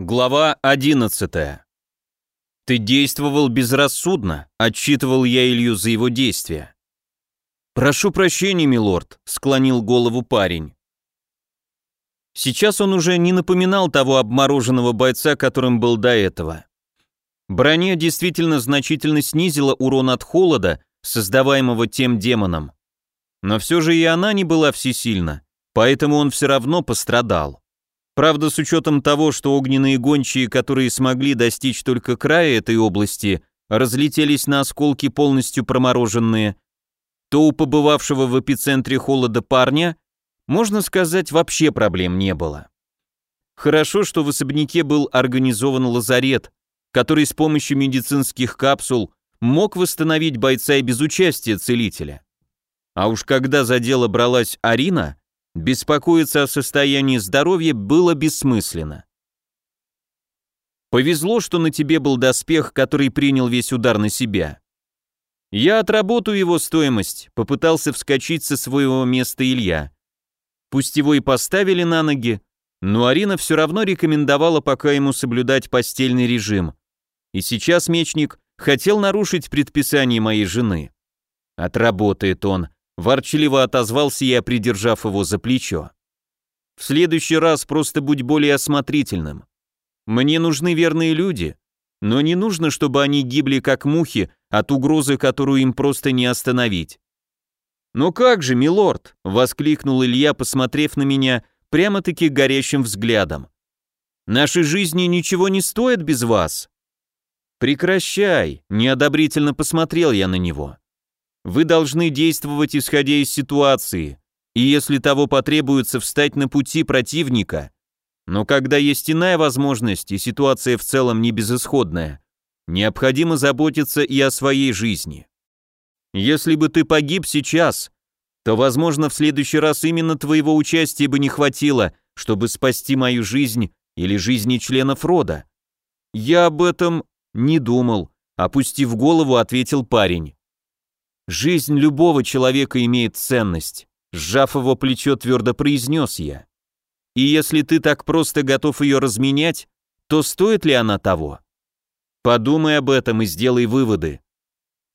Глава 11. Ты действовал безрассудно, отчитывал я Илью за его действия. Прошу прощения, милорд, склонил голову парень. Сейчас он уже не напоминал того обмороженного бойца, которым был до этого. Броня действительно значительно снизила урон от холода, создаваемого тем демоном. Но все же и она не была всесильна, поэтому он все равно пострадал. Правда, с учетом того, что огненные гончие, которые смогли достичь только края этой области, разлетелись на осколки полностью промороженные, то у побывавшего в эпицентре холода парня, можно сказать, вообще проблем не было. Хорошо, что в особняке был организован лазарет, который с помощью медицинских капсул мог восстановить бойца и без участия целителя. А уж когда за дело бралась Арина, Беспокоиться о состоянии здоровья было бессмысленно. Повезло, что на тебе был доспех, который принял весь удар на себя. Я отработаю его стоимость, попытался вскочить со своего места Илья. Пусть его и поставили на ноги, но Арина все равно рекомендовала пока ему соблюдать постельный режим. И сейчас мечник хотел нарушить предписание моей жены. Отработает он, Ворчливо отозвался я, придержав его за плечо. В следующий раз просто будь более осмотрительным. Мне нужны верные люди, но не нужно, чтобы они гибли как мухи от угрозы, которую им просто не остановить. «Ну как же, милорд!» — воскликнул Илья, посмотрев на меня прямо-таки горящим взглядом. «Наши жизни ничего не стоят без вас!» «Прекращай!» — неодобрительно посмотрел я на него. Вы должны действовать исходя из ситуации, и если того потребуется встать на пути противника. Но когда есть иная возможность, и ситуация в целом не безысходная, необходимо заботиться и о своей жизни. Если бы ты погиб сейчас, то, возможно, в следующий раз именно твоего участия бы не хватило, чтобы спасти мою жизнь или жизни членов рода. Я об этом не думал, опустив голову, ответил парень. Жизнь любого человека имеет ценность, сжав его плечо, твердо произнес я. И если ты так просто готов ее разменять, то стоит ли она того? Подумай об этом и сделай выводы.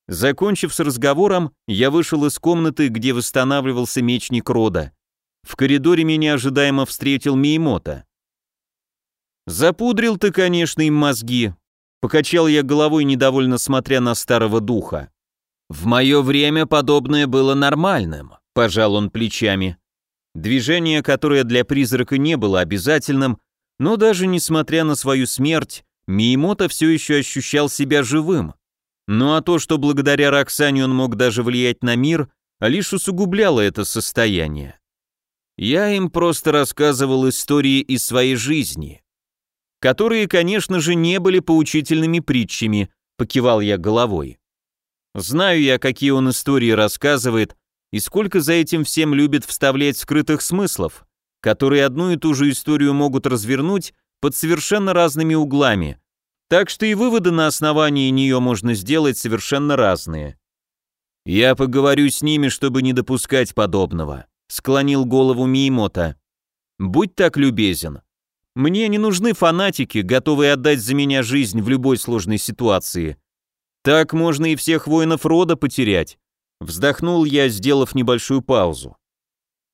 Закончив с разговором, я вышел из комнаты, где восстанавливался мечник рода. В коридоре меня ожидаемо встретил Миемота. «Запудрил ты, конечно, им мозги», — покачал я головой, недовольно смотря на старого духа. «В мое время подобное было нормальным», — пожал он плечами. Движение, которое для призрака не было обязательным, но даже несмотря на свою смерть, Миемота все еще ощущал себя живым. Ну а то, что благодаря Роксане он мог даже влиять на мир, лишь усугубляло это состояние. Я им просто рассказывал истории из своей жизни, которые, конечно же, не были поучительными притчами, покивал я головой. Знаю я, какие он истории рассказывает, и сколько за этим всем любит вставлять скрытых смыслов, которые одну и ту же историю могут развернуть под совершенно разными углами. Так что и выводы на основании нее можно сделать совершенно разные. Я поговорю с ними, чтобы не допускать подобного, склонил голову Миемота. Будь так любезен. Мне не нужны фанатики, готовые отдать за меня жизнь в любой сложной ситуации. Так можно и всех воинов рода потерять. Вздохнул я, сделав небольшую паузу.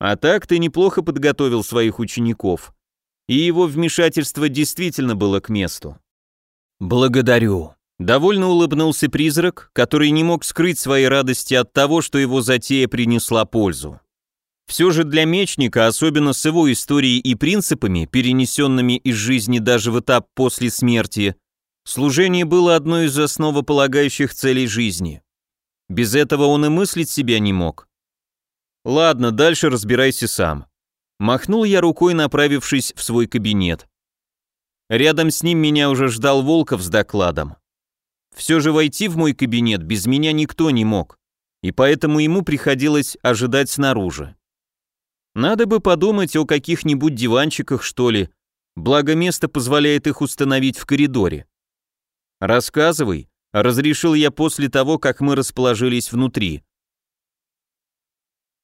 А так ты неплохо подготовил своих учеников. И его вмешательство действительно было к месту. Благодарю. Довольно улыбнулся призрак, который не мог скрыть своей радости от того, что его затея принесла пользу. Все же для мечника, особенно с его историей и принципами, перенесенными из жизни даже в этап после смерти, Служение было одной из основополагающих целей жизни. Без этого он и мыслить себя не мог. Ладно, дальше разбирайся сам. Махнул я рукой, направившись в свой кабинет. Рядом с ним меня уже ждал Волков с докладом. Все же войти в мой кабинет без меня никто не мог, и поэтому ему приходилось ожидать снаружи. Надо бы подумать о каких-нибудь диванчиках, что ли, благо место позволяет их установить в коридоре. «Рассказывай», — разрешил я после того, как мы расположились внутри.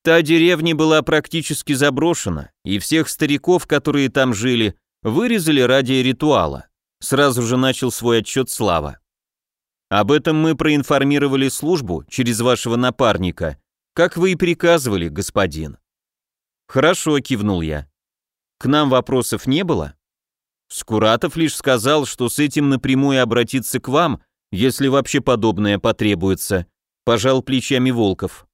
Та деревня была практически заброшена, и всех стариков, которые там жили, Вырезали ради ритуала. Сразу же начал свой отчет Слава. Об этом мы проинформировали службу через вашего напарника, как вы и приказывали, господин. Хорошо, кивнул я. К нам вопросов не было? Скуратов лишь сказал, что с этим напрямую обратиться к вам, если вообще подобное потребуется, пожал плечами Волков.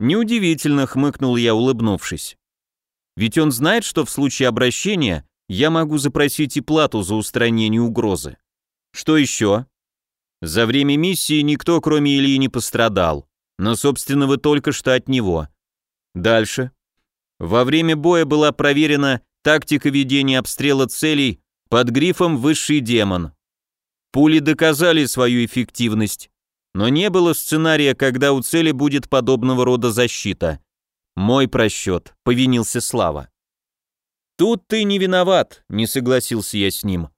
Неудивительно, хмыкнул я, улыбнувшись. Ведь он знает, что в случае обращения я могу запросить и плату за устранение угрозы. Что еще? За время миссии никто, кроме Ильи, не пострадал, но, собственно, вы только что от него. Дальше. Во время боя была проверена тактика ведения обстрела целей под грифом «Высший демон». Пули доказали свою эффективность, но не было сценария, когда у цели будет подобного рода защита. Мой просчет, повинился Слава. Тут ты не виноват, не согласился я с ним.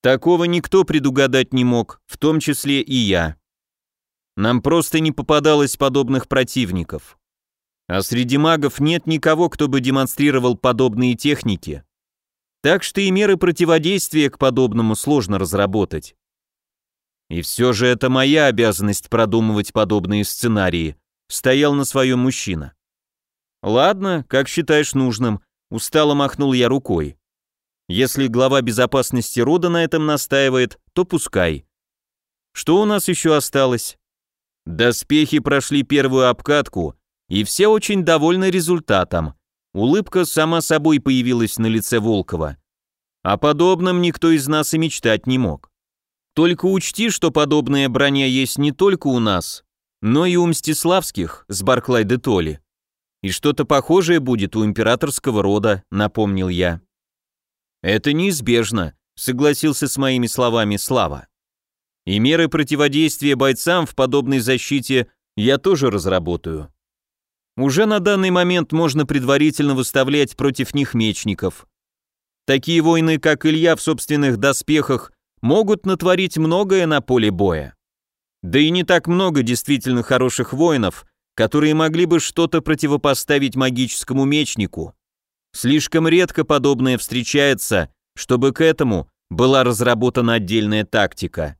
Такого никто предугадать не мог, в том числе и я. Нам просто не попадалось подобных противников. А среди магов нет никого, кто бы демонстрировал подобные техники. Так что и меры противодействия к подобному сложно разработать. И все же это моя обязанность продумывать подобные сценарии, стоял на своем мужчина. Ладно, как считаешь нужным, устало махнул я рукой. Если глава безопасности рода на этом настаивает, то пускай. Что у нас еще осталось? Доспехи прошли первую обкатку, и все очень довольны результатом. Улыбка сама собой появилась на лице Волкова. О подобном никто из нас и мечтать не мог. Только учти, что подобная броня есть не только у нас, но и у Мстиславских с Барклай де Толли. И что-то похожее будет у императорского рода, напомнил я. Это неизбежно, согласился с моими словами Слава. И меры противодействия бойцам в подобной защите я тоже разработаю. Уже на данный момент можно предварительно выставлять против них мечников. Такие воины, как Илья в собственных доспехах, могут натворить многое на поле боя. Да и не так много действительно хороших воинов, которые могли бы что-то противопоставить магическому мечнику. Слишком редко подобное встречается, чтобы к этому была разработана отдельная тактика.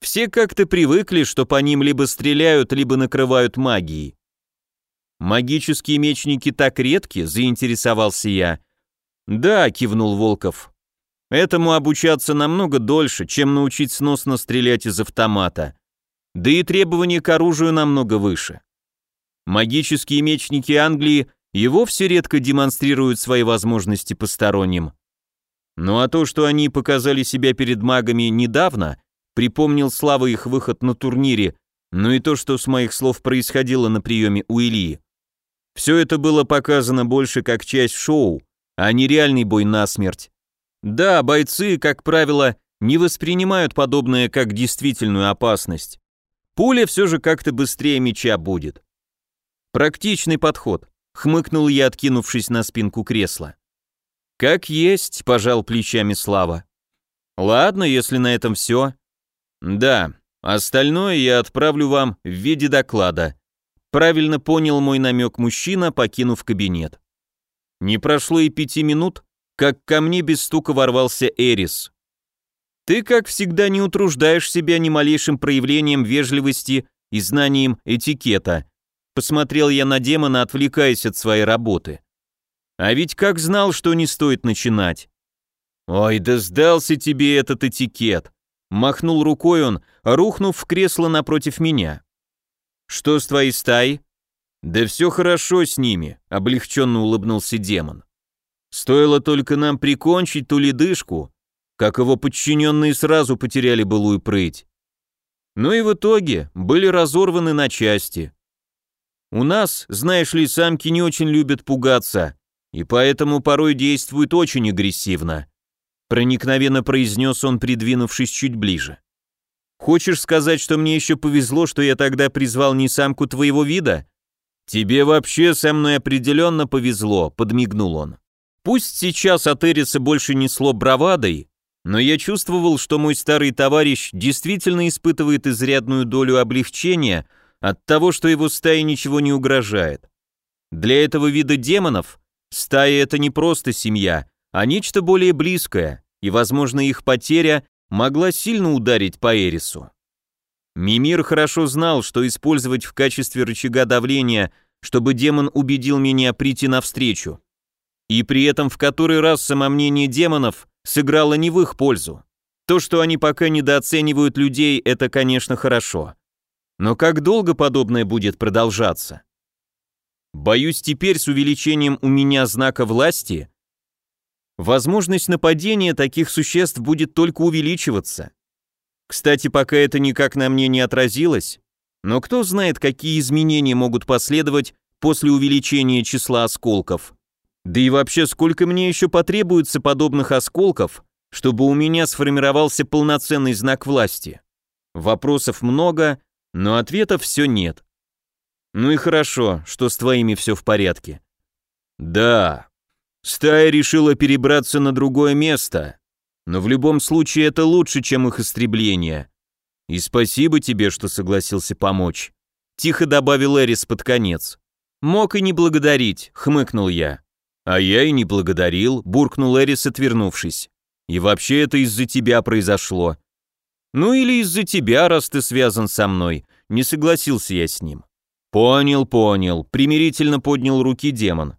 Все как-то привыкли, что по ним либо стреляют, либо накрывают магией. «Магические мечники так редки?» – заинтересовался я. «Да», – кивнул Волков, Этому обучаться намного дольше, чем научить сносно стрелять из автомата. Да и требования к оружию намного выше. Магические мечники Англии и вовсе редко демонстрируют свои возможности посторонним. Ну а то, что они показали себя перед магами недавно, припомнил Слава их выход на турнире, ну и то, что с моих слов происходило на приеме у Ильи. Все это было показано больше как часть шоу, а не реальный бой насмерть. Да, бойцы, как правило, не воспринимают подобное как действительную опасность. Пуля все же как-то быстрее меча будет. Практичный подход, хмыкнул я, откинувшись на спинку кресла. Как есть, пожал плечами Слава. Ладно, если на этом все. Да, остальное я отправлю вам в виде доклада. Правильно понял мой намек мужчина, покинув кабинет. Не прошло и пяти минут, как ко мне без стука ворвался Эрис. «Ты, как всегда, не утруждаешь себя ни малейшим проявлением вежливости и знанием этикета», посмотрел я на демона, отвлекаясь от своей работы. «А ведь как знал, что не стоит начинать?» «Ой, да сдался тебе этот этикет!» Махнул рукой он, рухнув в кресло напротив меня. «Что с твоей стаей?» «Да все хорошо с ними», — облегченно улыбнулся демон. Стоило только нам прикончить ту ледышку, как его подчиненные сразу потеряли былую прыть. Ну и в итоге были разорваны на части. У нас, знаешь ли, самки не очень любят пугаться, и поэтому порой действуют очень агрессивно. Проникновенно произнес он, придвинувшись чуть ближе. Хочешь сказать, что мне еще повезло, что я тогда призвал не самку твоего вида? Тебе вообще со мной определенно повезло, подмигнул он. Пусть сейчас от Эриса больше несло бравадой, но я чувствовал, что мой старый товарищ действительно испытывает изрядную долю облегчения от того, что его стае ничего не угрожает. Для этого вида демонов стая — это не просто семья, а нечто более близкое, и, возможно, их потеря могла сильно ударить по Эрису. Мимир хорошо знал, что использовать в качестве рычага давления, чтобы демон убедил меня прийти навстречу. И при этом в который раз самомнение демонов сыграло не в их пользу. То, что они пока недооценивают людей, это, конечно, хорошо. Но как долго подобное будет продолжаться? Боюсь, теперь с увеличением у меня знака власти возможность нападения таких существ будет только увеличиваться. Кстати, пока это никак на мне не отразилось, но кто знает, какие изменения могут последовать после увеличения числа осколков. Да и вообще, сколько мне еще потребуется подобных осколков, чтобы у меня сформировался полноценный знак власти? Вопросов много, но ответов все нет. Ну и хорошо, что с твоими все в порядке. Да, стая решила перебраться на другое место, но в любом случае это лучше, чем их истребление. И спасибо тебе, что согласился помочь. Тихо добавил Эрис под конец. Мог и не благодарить, хмыкнул я. А я и не благодарил, буркнул Эрис, отвернувшись. И вообще это из-за тебя произошло. Ну или из-за тебя, раз ты связан со мной. Не согласился я с ним. «Понял, понял», — примирительно поднял руки демон.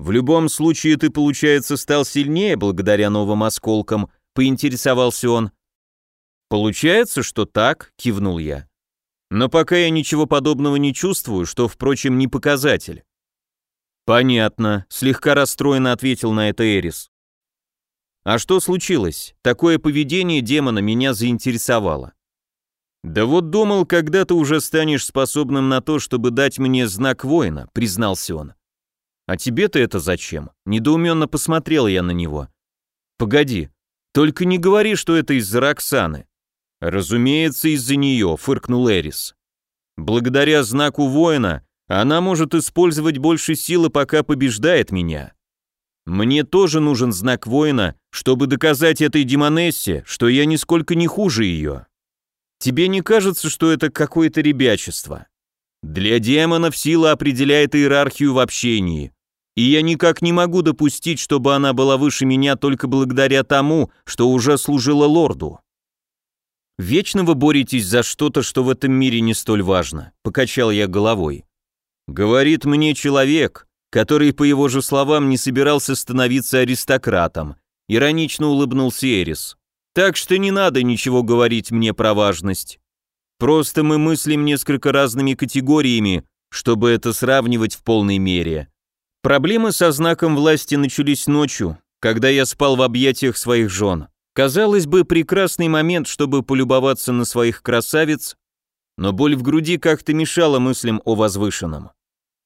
«В любом случае ты, получается, стал сильнее благодаря новым осколкам», — поинтересовался он. «Получается, что так», — кивнул я. «Но пока я ничего подобного не чувствую, что, впрочем, не показатель». «Понятно», — слегка расстроенно ответил на это Эрис. «А что случилось? Такое поведение демона меня заинтересовало. «Да вот думал, когда ты уже станешь способным на то, чтобы дать мне знак воина», — признался он. «А тебе-то это зачем?» — недоуменно посмотрел я на него. «Погоди, только не говори, что это из-за Роксаны». «Разумеется, из-за нее», — фыркнул Эрис. «Благодаря знаку воина она может использовать больше силы, пока побеждает меня. Мне тоже нужен знак воина, чтобы доказать этой демонессе, что я нисколько не хуже ее». Тебе не кажется, что это какое-то ребячество? Для демонов сила определяет иерархию в общении, и я никак не могу допустить, чтобы она была выше меня только благодаря тому, что уже служила лорду. Вечно вы боретесь за что-то, что в этом мире не столь важно, покачал я головой. Говорит мне человек, который, по его же словам, не собирался становиться аристократом, иронично улыбнулся Эрис. Так что не надо ничего говорить мне про важность. Просто мы мыслим несколько разными категориями, чтобы это сравнивать в полной мере. Проблемы со знаком власти начались ночью, когда я спал в объятиях своих жен. Казалось бы, прекрасный момент, чтобы полюбоваться на своих красавиц, но боль в груди как-то мешала мыслям о возвышенном.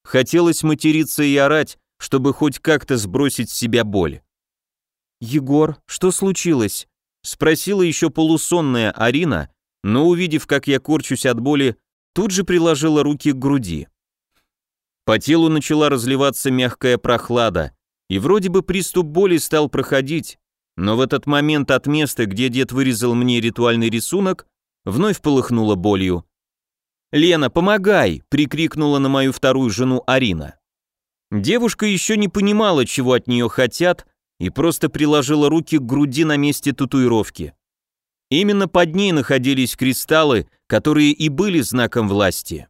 Хотелось материться и орать, чтобы хоть как-то сбросить с себя боль. «Егор, что случилось?» Спросила еще полусонная Арина, но увидев, как я корчусь от боли, тут же приложила руки к груди. По телу начала разливаться мягкая прохлада, и вроде бы приступ боли стал проходить, но в этот момент от места, где дед вырезал мне ритуальный рисунок, вновь полыхнуло болью. «Лена, помогай!» — прикрикнула на мою вторую жену Арина. Девушка еще не понимала, чего от нее хотят, и просто приложила руки к груди на месте татуировки. Именно под ней находились кристаллы, которые и были знаком власти.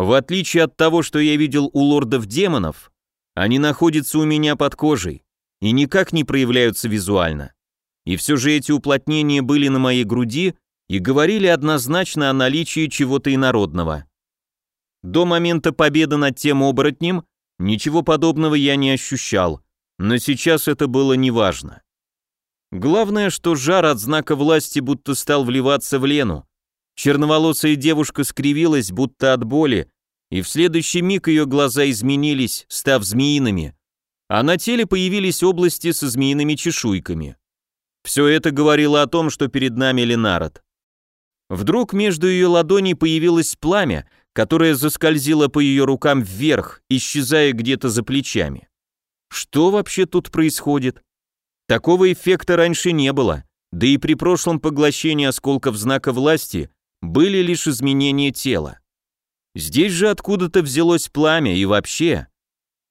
В отличие от того, что я видел у лордов-демонов, они находятся у меня под кожей и никак не проявляются визуально. И все же эти уплотнения были на моей груди и говорили однозначно о наличии чего-то инородного. До момента победы над тем оборотнем ничего подобного я не ощущал, но сейчас это было неважно. Главное, что жар от знака власти будто стал вливаться в Лену. Черноволосая девушка скривилась, будто от боли, и в следующий миг ее глаза изменились, став змеиными, а на теле появились области со змеиными чешуйками. Все это говорило о том, что перед нами Ленард. Вдруг между ее ладоней появилось пламя, которое заскользило по ее рукам вверх, исчезая где-то за плечами. Что вообще тут происходит? Такого эффекта раньше не было, да и при прошлом поглощении осколков знака власти были лишь изменения тела. Здесь же откуда-то взялось пламя и вообще.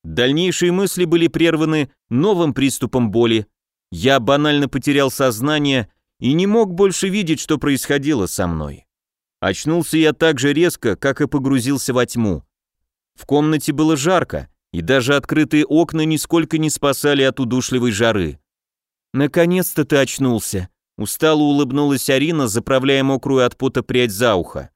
Дальнейшие мысли были прерваны новым приступом боли. Я банально потерял сознание и не мог больше видеть, что происходило со мной. Очнулся я так же резко, как и погрузился во тьму. В комнате было жарко, и даже открытые окна нисколько не спасали от удушливой жары. «Наконец-то ты очнулся», — устало улыбнулась Арина, заправляя мокрую от пота прядь за ухо.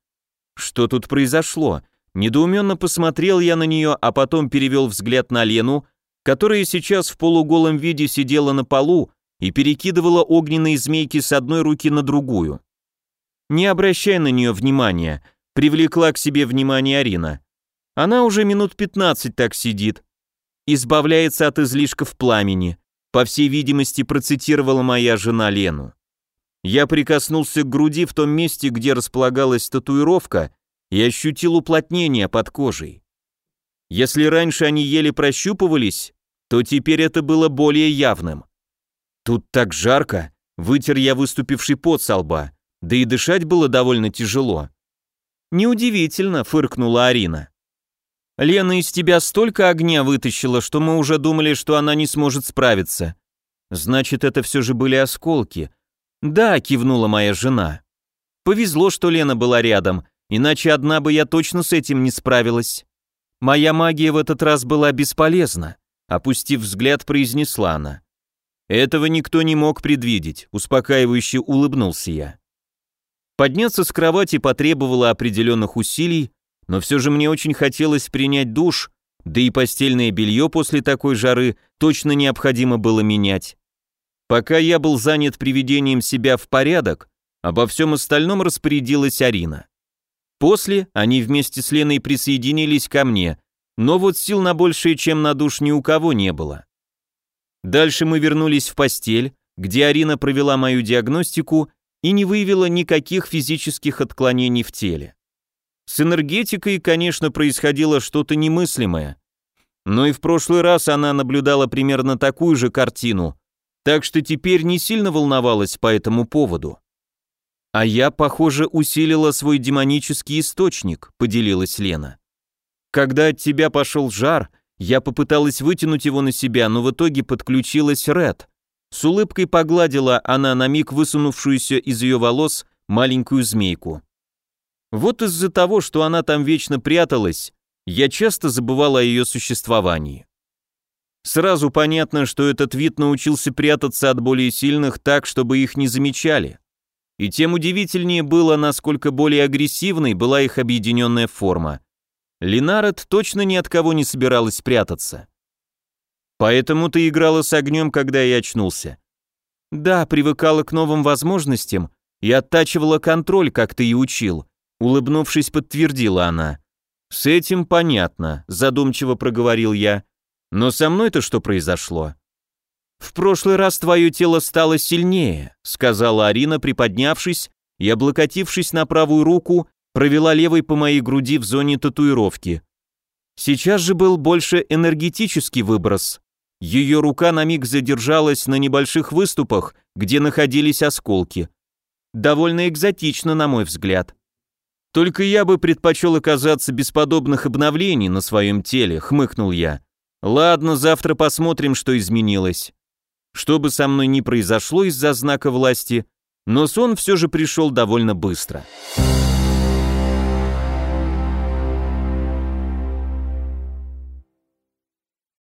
«Что тут произошло?» Недоуменно посмотрел я на нее, а потом перевел взгляд на Лену, которая сейчас в полуголом виде сидела на полу и перекидывала огненные змейки с одной руки на другую. «Не обращай на нее внимания», — привлекла к себе внимание Арина. «Она уже минут пятнадцать так сидит. Избавляется от излишков пламени», по всей видимости, процитировала моя жена Лену. Я прикоснулся к груди в том месте, где располагалась татуировка, и ощутил уплотнение под кожей. Если раньше они еле прощупывались, то теперь это было более явным. Тут так жарко, вытер я выступивший пот со лба, да и дышать было довольно тяжело. Неудивительно, фыркнула Арина. Лена из тебя столько огня вытащила, что мы уже думали, что она не сможет справиться. Значит, это все же были осколки. Да, кивнула моя жена. Повезло, что Лена была рядом, иначе одна бы я точно с этим не справилась. Моя магия в этот раз была бесполезна, опустив взгляд, произнесла она. Этого никто не мог предвидеть, успокаивающе улыбнулся я. Подняться с кровати потребовало определенных усилий, но все же мне очень хотелось принять душ, да и постельное белье после такой жары точно необходимо было менять. Пока я был занят приведением себя в порядок, обо всем остальном распорядилась Арина. После они вместе с Леной присоединились ко мне, но вот сил на большее, чем на душ, ни у кого не было. Дальше мы вернулись в постель, где Арина провела мою диагностику и не выявила никаких физических отклонений в теле. С энергетикой, конечно, происходило что-то немыслимое. Но и в прошлый раз она наблюдала примерно такую же картину, так что теперь не сильно волновалась по этому поводу. «А я, похоже, усилила свой демонический источник», — поделилась Лена. «Когда от тебя пошел жар, я попыталась вытянуть его на себя, но в итоге подключилась Ред. С улыбкой погладила она на миг высунувшуюся из ее волос маленькую змейку. Вот из-за того, что она там вечно пряталась, я часто забывал о ее существовании. Сразу понятно, что этот вид научился прятаться от более сильных так, чтобы их не замечали. И тем удивительнее было, насколько более агрессивной была их объединенная форма. Линарет точно ни от кого не собиралась прятаться. Поэтому ты играла с огнем, когда я очнулся. Да, привыкала к новым возможностям и оттачивала контроль, как ты и учил, Улыбнувшись, подтвердила она. «С этим понятно», — задумчиво проговорил я. «Но со мной-то что произошло?» «В прошлый раз твое тело стало сильнее», — сказала Арина, приподнявшись и, облокотившись на правую руку, провела левой по моей груди в зоне татуировки. Сейчас же был больше энергетический выброс. Ее рука на миг задержалась на небольших выступах, где находились осколки. Довольно экзотично, на мой взгляд. Только я бы предпочел оказаться без подобных обновлений на своем теле, хмыкнул я. Ладно, завтра посмотрим, что изменилось. Что бы со мной ни произошло из-за знака власти, но сон все же пришел довольно быстро.